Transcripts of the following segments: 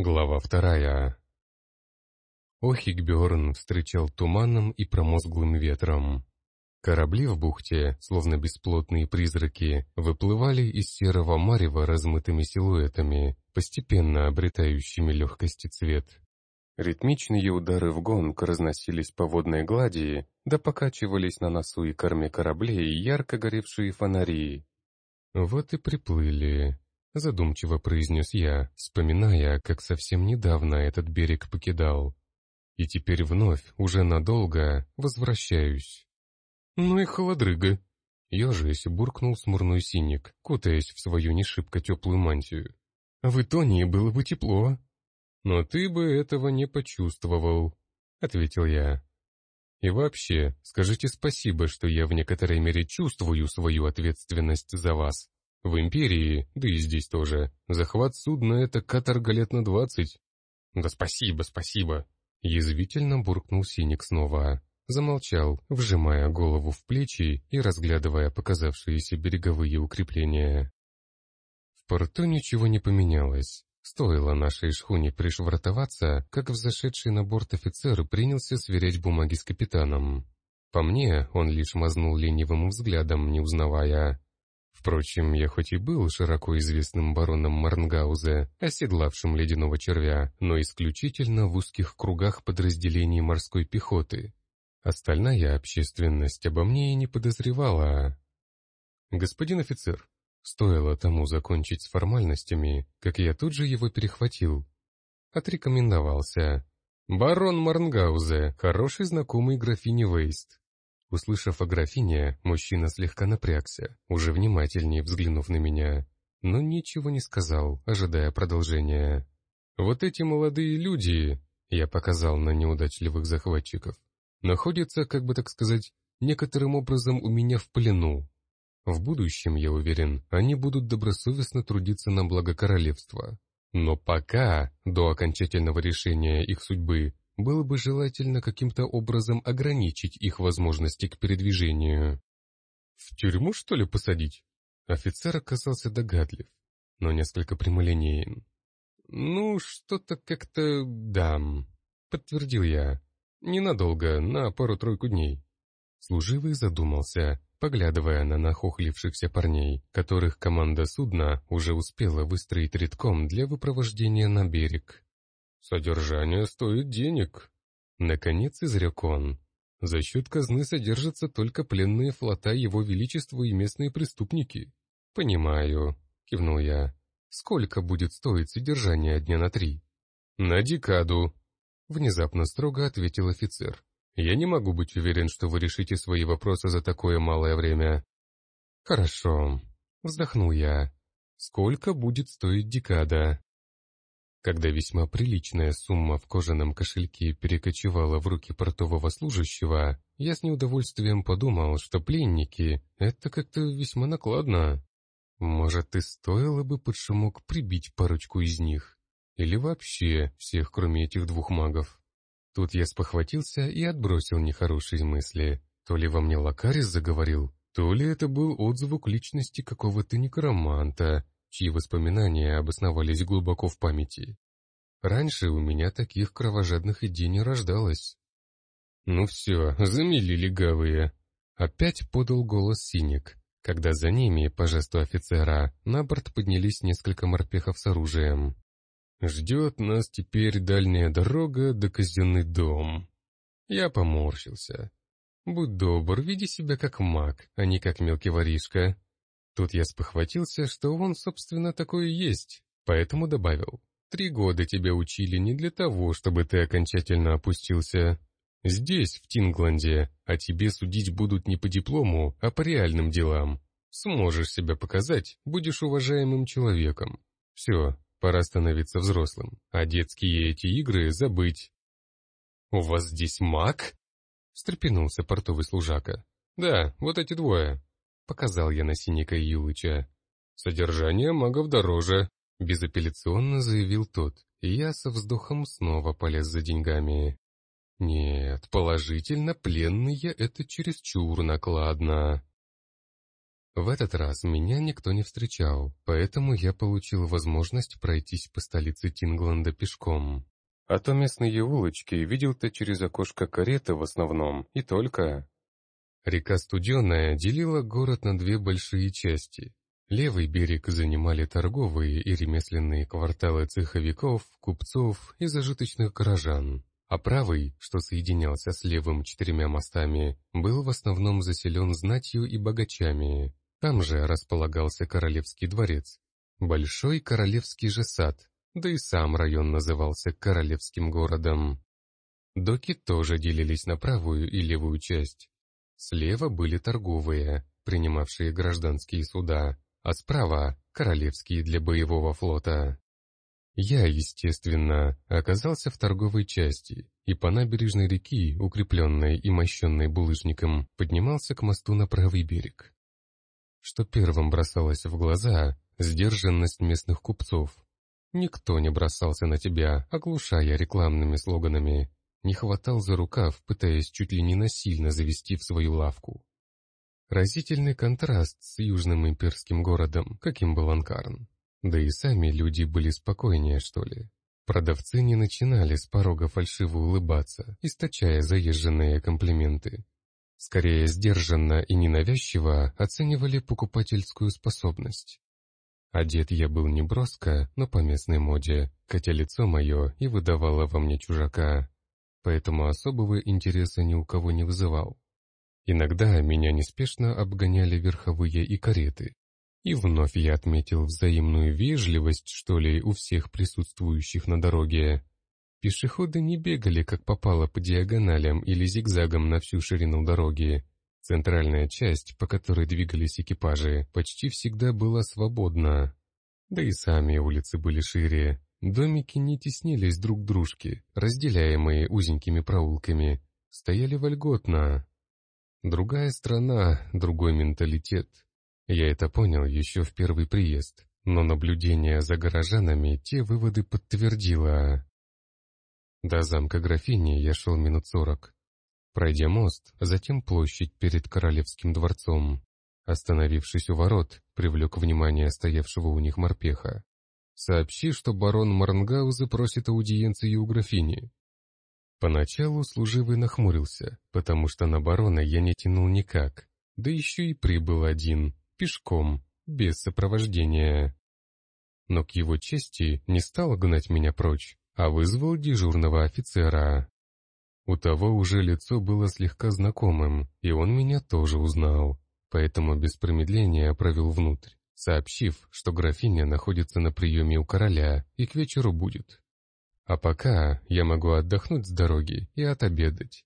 Глава вторая. Охигберн встречал туманом и промозглым ветром. Корабли в бухте, словно бесплотные призраки, выплывали из серого марева размытыми силуэтами, постепенно обретающими легкость и цвет. Ритмичные удары в гонг разносились по водной глади, да покачивались на носу и корме кораблей ярко горевшие фонари. Вот и приплыли задумчиво произнес я, вспоминая, как совсем недавно этот берег покидал. И теперь вновь, уже надолго, возвращаюсь. Ну и холодрыга. Ежись буркнул смурной синик, кутаясь в свою не теплую мантию. В Итонии было бы тепло. Но ты бы этого не почувствовал, ответил я. И вообще, скажите спасибо, что я в некоторой мере чувствую свою ответственность за вас. В Империи, да и здесь тоже, захват судна — это каторга лет на двадцать. Да спасибо, спасибо. Язвительно буркнул Синик снова. Замолчал, вжимая голову в плечи и разглядывая показавшиеся береговые укрепления. В порту ничего не поменялось. Стоило нашей шхуне пришвартоваться, как взошедший на борт офицер принялся сверять бумаги с капитаном. По мне, он лишь мазнул ленивым взглядом, не узнавая. Впрочем, я хоть и был широко известным бароном Марнгаузе, оседлавшим ледяного червя, но исключительно в узких кругах подразделений морской пехоты. Остальная общественность обо мне и не подозревала. «Господин офицер», стоило тому закончить с формальностями, как я тут же его перехватил. Отрекомендовался. «Барон Марнгаузе, хороший знакомый графини Вейст. Услышав о графине, мужчина слегка напрягся, уже внимательнее взглянув на меня, но ничего не сказал, ожидая продолжения. «Вот эти молодые люди», — я показал на неудачливых захватчиков, «находятся, как бы так сказать, некоторым образом у меня в плену. В будущем, я уверен, они будут добросовестно трудиться на благо королевства. Но пока, до окончательного решения их судьбы, было бы желательно каким-то образом ограничить их возможности к передвижению. «В тюрьму, что ли, посадить?» Офицер оказался догадлив, но несколько прямолинеен. «Ну, что-то как-то... да», — подтвердил я. «Ненадолго, на пару-тройку дней». Служивый задумался, поглядывая на нахохлившихся парней, которых команда судна уже успела выстроить редком для выпровождения на берег. «Содержание стоит денег», — наконец изрек он. «За счет казны содержатся только пленные флота Его Величества и местные преступники». «Понимаю», — кивнул я. «Сколько будет стоить содержание дня на три?» «На декаду», — внезапно строго ответил офицер. «Я не могу быть уверен, что вы решите свои вопросы за такое малое время». «Хорошо», — вздохнул я. «Сколько будет стоить декада?» Когда весьма приличная сумма в кожаном кошельке перекочевала в руки портового служащего, я с неудовольствием подумал, что пленники — это как-то весьма накладно. Может, и стоило бы под шумок прибить парочку из них. Или вообще всех, кроме этих двух магов. Тут я спохватился и отбросил нехорошие мысли. То ли во мне Лакарис заговорил, то ли это был отзвук личности какого-то некроманта, чьи воспоминания обосновались глубоко в памяти. Раньше у меня таких кровожадных идей не рождалось. «Ну все, замели легавые!» Опять подал голос Синик, когда за ними, по жесту офицера, на борт поднялись несколько морпехов с оружием. «Ждет нас теперь дальняя дорога до казенный дом». Я поморщился. «Будь добр, веди себя как маг, а не как мелкий воришка». Тут я спохватился, что он, собственно, такое есть, поэтому добавил. «Три года тебя учили не для того, чтобы ты окончательно опустился. Здесь, в Тингланде, а тебе судить будут не по диплому, а по реальным делам. Сможешь себя показать, будешь уважаемым человеком. Все, пора становиться взрослым, а детские эти игры забыть». «У вас здесь маг?» — встрепенулся портовый служака. «Да, вот эти двое. Показал я на Синика и Юлыча. «Содержание магов дороже», — безапелляционно заявил тот, и я со вздохом снова полез за деньгами. «Нет, положительно, пленные — это чересчур накладно». В этот раз меня никто не встречал, поэтому я получил возможность пройтись по столице Тингланда пешком. А то местные улочки видел-то через окошко кареты в основном, и только. Река Студеная делила город на две большие части. Левый берег занимали торговые и ремесленные кварталы цеховиков, купцов и зажиточных горожан, а правый, что соединялся с левым четырьмя мостами, был в основном заселен знатью и богачами. Там же располагался королевский дворец, большой королевский же сад, да и сам район назывался Королевским городом. Доки тоже делились на правую и левую часть. Слева были торговые, принимавшие гражданские суда, а справа — королевские для боевого флота. Я, естественно, оказался в торговой части, и по набережной реки, укрепленной и мощенной булыжником, поднимался к мосту на правый берег. Что первым бросалось в глаза — сдержанность местных купцов, Никто не бросался на тебя, оглушая рекламными слоганами. Не хватал за рукав, пытаясь чуть ли не насильно завести в свою лавку. Разительный контраст с южным имперским городом, каким был Анкарн. Да и сами люди были спокойнее, что ли. Продавцы не начинали с порога фальшиво улыбаться, источая заезженные комплименты. Скорее сдержанно и ненавязчиво оценивали покупательскую способность. Одет я был не броско, но по местной моде, хотя лицо мое и выдавало во мне чужака, поэтому особого интереса ни у кого не вызывал. Иногда меня неспешно обгоняли верховые и кареты, и вновь я отметил взаимную вежливость, что ли, у всех присутствующих на дороге. Пешеходы не бегали, как попало, по диагоналям или зигзагам на всю ширину дороги, Центральная часть, по которой двигались экипажи, почти всегда была свободна. Да и сами улицы были шире. Домики не теснились друг к дружке, разделяемые узенькими проулками, стояли вольготно. Другая страна, другой менталитет. Я это понял еще в первый приезд, но наблюдение за горожанами те выводы подтвердило. До замка графини я шел минут сорок. Пройдя мост, затем площадь перед Королевским дворцом. Остановившись у ворот, привлек внимание стоявшего у них морпеха. «Сообщи, что барон Марнгаузе просит аудиенции у графини». Поначалу служивый нахмурился, потому что на барона я не тянул никак, да еще и прибыл один, пешком, без сопровождения. Но к его чести не стал гнать меня прочь, а вызвал дежурного офицера. У того уже лицо было слегка знакомым, и он меня тоже узнал, поэтому без промедления провел внутрь, сообщив, что графиня находится на приеме у короля и к вечеру будет. А пока я могу отдохнуть с дороги и отобедать.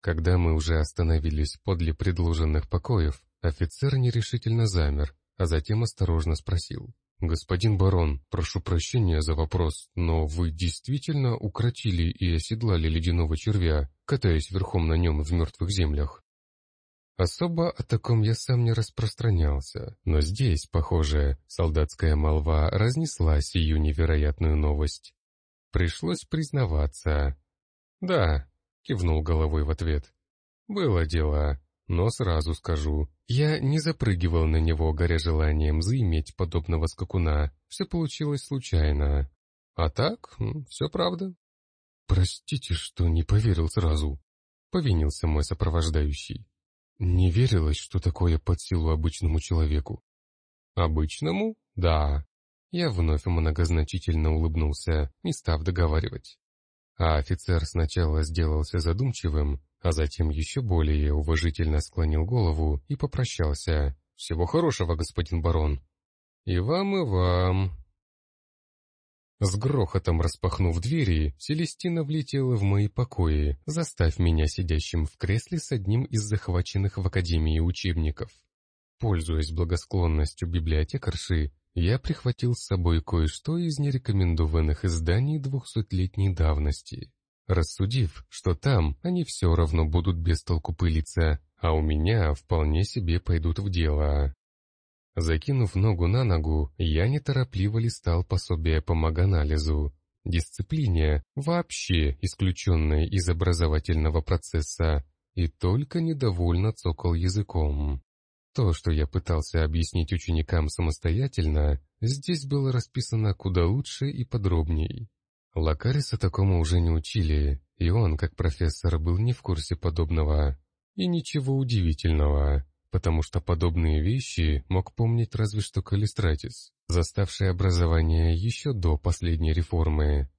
Когда мы уже остановились подле предложенных покоев, офицер нерешительно замер, а затем осторожно спросил. «Господин барон, прошу прощения за вопрос, но вы действительно укротили и оседлали ледяного червя, катаясь верхом на нем в мертвых землях?» Особо о таком я сам не распространялся, но здесь, похоже, солдатская молва разнесла сию невероятную новость. Пришлось признаваться. «Да», — кивнул головой в ответ. «Было дело. Но сразу скажу, я не запрыгивал на него, горя желанием заиметь подобного скакуна. Все получилось случайно. А так, все правда. Простите, что не поверил сразу. Повинился мой сопровождающий. Не верилось, что такое под силу обычному человеку. Обычному? Да. Я вновь многозначительно улыбнулся, не став договаривать. А офицер сначала сделался задумчивым, а затем еще более уважительно склонил голову и попрощался. «Всего хорошего, господин барон!» «И вам, и вам!» С грохотом распахнув двери, Селестина влетела в мои покои, заставь меня сидящим в кресле с одним из захваченных в Академии учебников. Пользуясь благосклонностью библиотекарши, я прихватил с собой кое-что из нерекомендованных изданий двухсотлетней давности рассудив, что там они все равно будут без толку пылиться, а у меня вполне себе пойдут в дело. Закинув ногу на ногу, я неторопливо листал пособие по маганализу, дисциплине, вообще исключенной из образовательного процесса, и только недовольно цокал языком. То, что я пытался объяснить ученикам самостоятельно, здесь было расписано куда лучше и подробней. Лакариса такому уже не учили, и он, как профессор, был не в курсе подобного. И ничего удивительного, потому что подобные вещи мог помнить разве что Калистратис, заставший образование еще до последней реформы.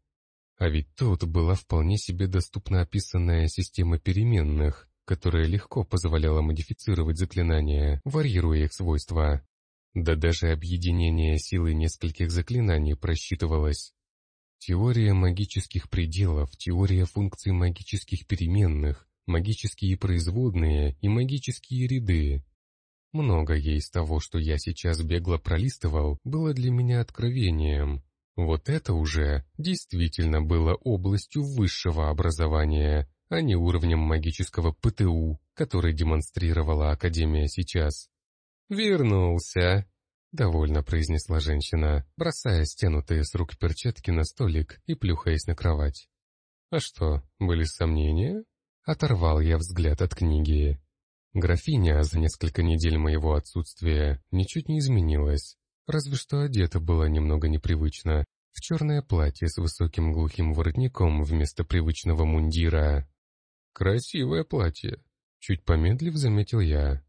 А ведь тут была вполне себе доступна описанная система переменных, которая легко позволяла модифицировать заклинания, варьируя их свойства. Да даже объединение силы нескольких заклинаний просчитывалось. Теория магических пределов, теория функций магических переменных, магические производные и магические ряды. Многое из того, что я сейчас бегло пролистывал, было для меня откровением. Вот это уже действительно было областью высшего образования, а не уровнем магического ПТУ, который демонстрировала Академия сейчас. «Вернулся!» — довольно произнесла женщина, бросая стянутые с рук перчатки на столик и плюхаясь на кровать. «А что, были сомнения?» Оторвал я взгляд от книги. Графиня за несколько недель моего отсутствия ничуть не изменилась, разве что одета была немного непривычно, в черное платье с высоким глухим воротником вместо привычного мундира. «Красивое платье», — чуть помедлив заметил я.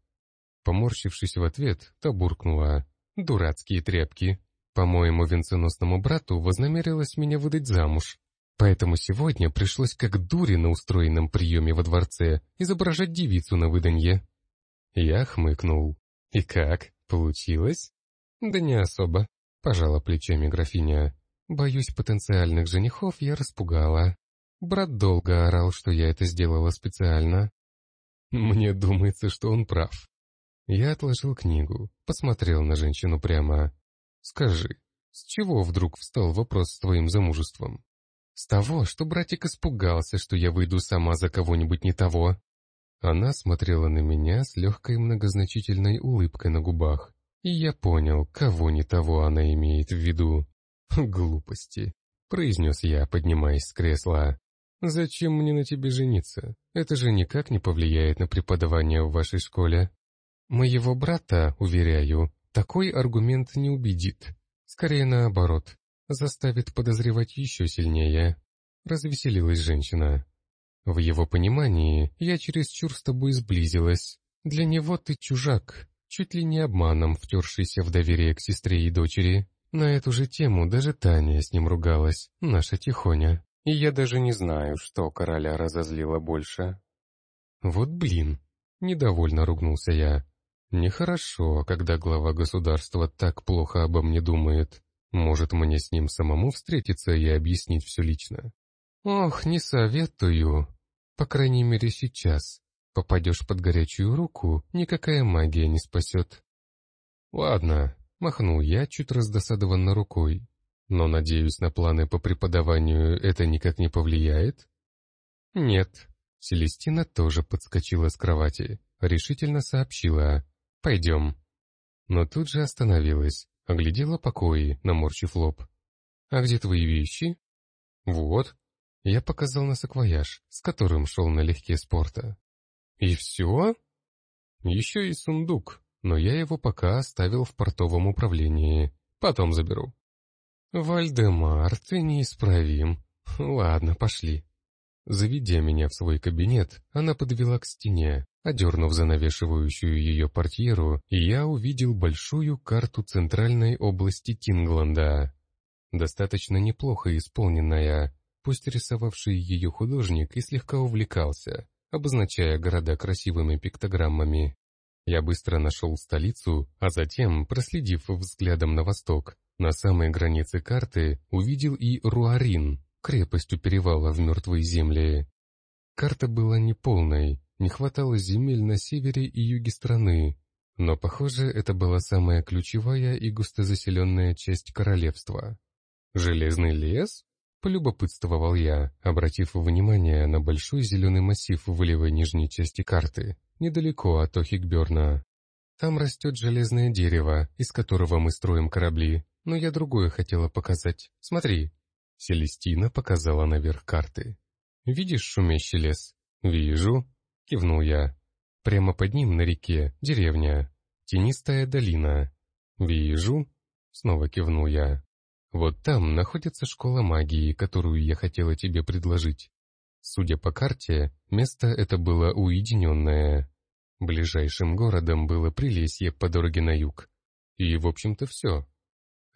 Поморщившись в ответ, та буркнула. «Дурацкие тряпки. По-моему, венценосному брату вознамерилась меня выдать замуж. Поэтому сегодня пришлось как дури на устроенном приеме во дворце изображать девицу на выданье. Я хмыкнул. «И как? Получилось?» «Да не особо», — пожала плечами графиня. «Боюсь, потенциальных женихов я распугала. Брат долго орал, что я это сделала специально». «Мне думается, что он прав». Я отложил книгу, посмотрел на женщину прямо. «Скажи, с чего вдруг встал вопрос с твоим замужеством?» С того, что братик испугался, что я выйду сама за кого-нибудь не того. Она смотрела на меня с легкой многозначительной улыбкой на губах, и я понял, кого не того она имеет в виду. «Глупости», — произнес я, поднимаясь с кресла. «Зачем мне на тебе жениться? Это же никак не повлияет на преподавание в вашей школе. Моего брата, уверяю, такой аргумент не убедит. Скорее наоборот заставит подозревать еще сильнее. Развеселилась женщина. В его понимании я чересчур с тобой сблизилась. Для него ты чужак, чуть ли не обманом втершийся в доверие к сестре и дочери. На эту же тему даже Таня с ним ругалась, наша Тихоня. И я даже не знаю, что короля разозлило больше. Вот блин, недовольно ругнулся я. Нехорошо, когда глава государства так плохо обо мне думает. Может, мне с ним самому встретиться и объяснить все лично? Ох, не советую. По крайней мере, сейчас. Попадешь под горячую руку, никакая магия не спасет. Ладно, махнул я чуть раздосадованно рукой. Но, надеюсь, на планы по преподаванию это никак не повлияет? Нет. Селестина тоже подскочила с кровати, решительно сообщила. Пойдем. Но тут же остановилась, Оглядела покои, наморщив лоб. «А где твои вещи?» «Вот». Я показал на саквояж, с которым шел налегке спорта. «И все?» «Еще и сундук, но я его пока оставил в портовом управлении. Потом заберу». «Вальдемар, ты неисправим. Ладно, пошли». Заведя меня в свой кабинет, она подвела к стене, одернув занавешивающую ее портьеру, я увидел большую карту центральной области Тингланда. Достаточно неплохо исполненная, пусть рисовавший ее художник и слегка увлекался, обозначая города красивыми пиктограммами. Я быстро нашел столицу, а затем, проследив взглядом на восток, на самой границе карты увидел и Руарин, крепость у перевала в мертвые земли. Карта была неполной, не хватало земель на севере и юге страны, но, похоже, это была самая ключевая и густозаселенная часть королевства. «Железный лес?» — полюбопытствовал я, обратив внимание на большой зеленый массив в левой нижней части карты, недалеко от Охикберна. «Там растет железное дерево, из которого мы строим корабли, но я другое хотела показать. Смотри, Селестина показала наверх карты. «Видишь шумящий лес?» «Вижу», — кивнул я. «Прямо под ним на реке деревня. Тенистая долина. Вижу. Снова кивнул я. Вот там находится школа магии, которую я хотела тебе предложить. Судя по карте, место это было уединенное. Ближайшим городом было Прилесье по дороге на юг. И, в общем-то, все.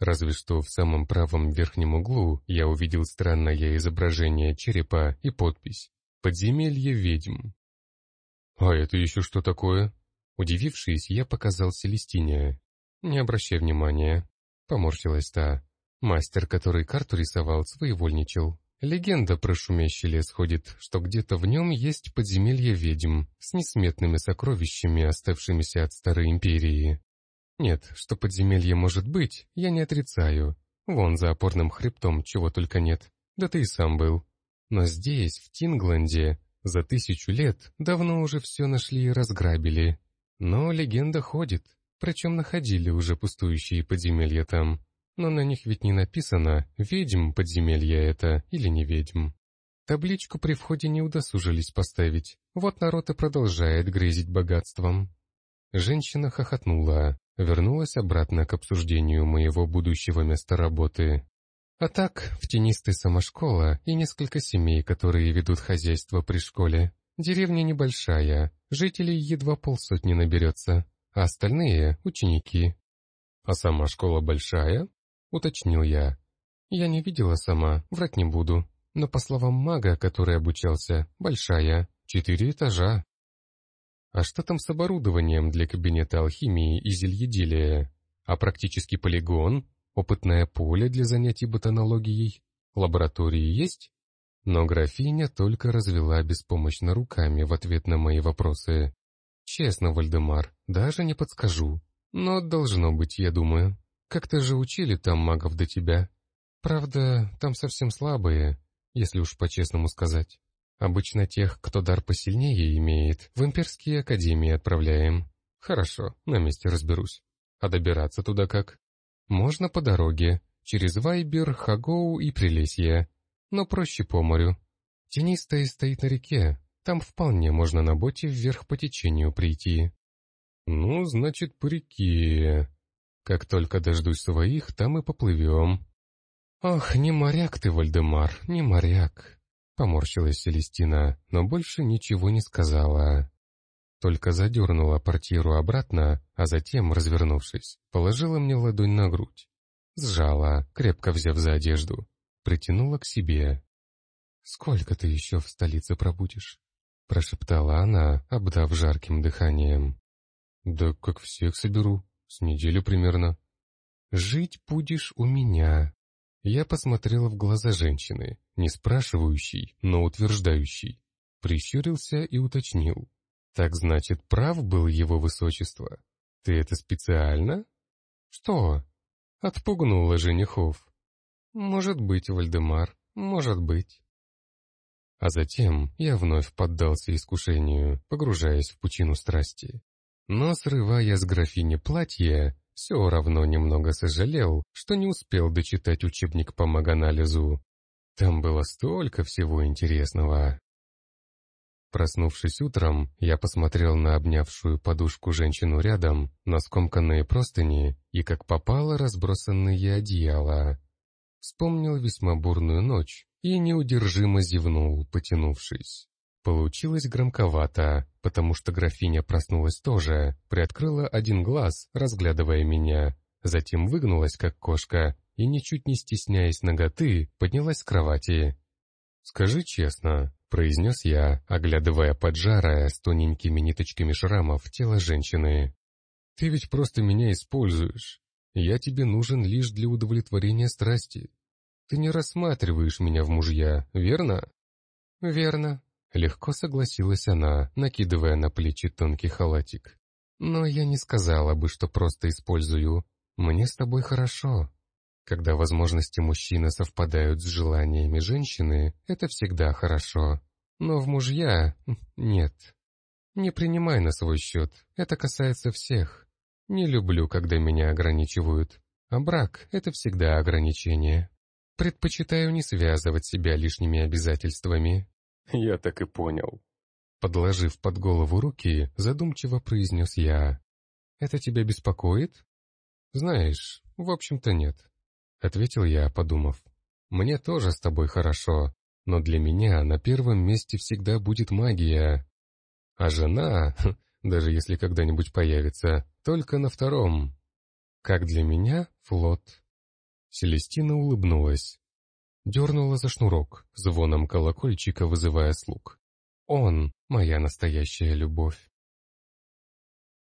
Разве что в самом правом верхнем углу я увидел странное изображение черепа и подпись «Подземелье ведьм». «А это еще что такое?» Удивившись, я показал Селестине. «Не обращай внимания», — поморщилась та. Мастер, который карту рисовал, своевольничал. Легенда про шумящий лес ходит, что где-то в нем есть подземелье ведьм с несметными сокровищами, оставшимися от Старой Империи. Нет, что подземелье может быть, я не отрицаю. Вон за опорным хребтом чего только нет. Да ты и сам был. Но здесь, в Тингланде, за тысячу лет давно уже все нашли и разграбили. Но легенда ходит, причем находили уже пустующие подземелья там. Но на них ведь не написано, ведьм подземелья это или не ведьм. Табличку при входе не удосужились поставить. Вот народ и продолжает грезить богатством. Женщина хохотнула, вернулась обратно к обсуждению моего будущего места работы. А так, в тенистой самошкола и несколько семей, которые ведут хозяйство при школе. Деревня небольшая, жителей едва полсотни наберется, а остальные — ученики. А сама школа большая? уточнил я. Я не видела сама, врать не буду, но по словам мага, который обучался, большая, четыре этажа. А что там с оборудованием для кабинета алхимии и зельеделия? А практический полигон? Опытное поле для занятий ботанологией? Лаборатории есть? Но графиня только развела беспомощно руками в ответ на мои вопросы. Честно, Вальдемар, даже не подскажу. Но должно быть, я думаю. Как-то же учили там магов до тебя. Правда, там совсем слабые, если уж по-честному сказать. Обычно тех, кто дар посильнее имеет, в имперские академии отправляем. Хорошо, на месте разберусь. А добираться туда как? Можно по дороге, через Вайбер, Хагоу и Прилесье. Но проще по морю. Тенистая стоит на реке, там вполне можно на боте вверх по течению прийти. Ну, значит, по реке. Как только дождусь своих, там и поплывем. Ох, не моряк ты, Вальдемар, не моряк. Поморщилась Селестина, но больше ничего не сказала. Только задернула портиру обратно, а затем, развернувшись, положила мне ладонь на грудь. Сжала, крепко взяв за одежду. Притянула к себе. «Сколько ты еще в столице пробудешь?» Прошептала она, обдав жарким дыханием. «Да как всех соберу», с неделю примерно. «Жить будешь у меня». Я посмотрела в глаза женщины, не спрашивающей, но утверждающей. Прищурился и уточнил. «Так значит, прав был его высочество? Ты это специально?» «Что?» Отпугнула женихов. «Может быть, Вальдемар, может быть». А затем я вновь поддался искушению, погружаясь в пучину страсти. Но, срывая с графини платье, все равно немного сожалел, что не успел дочитать учебник по маганализу. Там было столько всего интересного. Проснувшись утром, я посмотрел на обнявшую подушку женщину рядом, на скомканные простыни и, как попало, разбросанные одеяла. Вспомнил весьма бурную ночь и неудержимо зевнул, потянувшись. Получилось громковато, потому что графиня проснулась тоже, приоткрыла один глаз, разглядывая меня, затем выгнулась, как кошка, и, ничуть не стесняясь ноготы, поднялась с кровати. «Скажи честно», — произнес я, оглядывая поджарое с тоненькими ниточками шрамов тело женщины. «Ты ведь просто меня используешь. Я тебе нужен лишь для удовлетворения страсти. Ты не рассматриваешь меня в мужья, верно?» «Верно», Легко согласилась она, накидывая на плечи тонкий халатик. «Но я не сказала бы, что просто использую. Мне с тобой хорошо. Когда возможности мужчины совпадают с желаниями женщины, это всегда хорошо. Но в мужья нет. Не принимай на свой счет, это касается всех. Не люблю, когда меня ограничивают. А брак — это всегда ограничение. Предпочитаю не связывать себя лишними обязательствами, «Я так и понял». Подложив под голову руки, задумчиво произнес я. Это тебя беспокоит? Знаешь, в общем-то нет. Ответил я, подумав. Мне тоже с тобой хорошо, но для меня на первом месте всегда будет магия. А жена, даже если когда-нибудь появится, только на втором. Как для меня флот. Селестина улыбнулась. Дернула за шнурок, звоном колокольчика вызывая слуг. Он — моя настоящая любовь.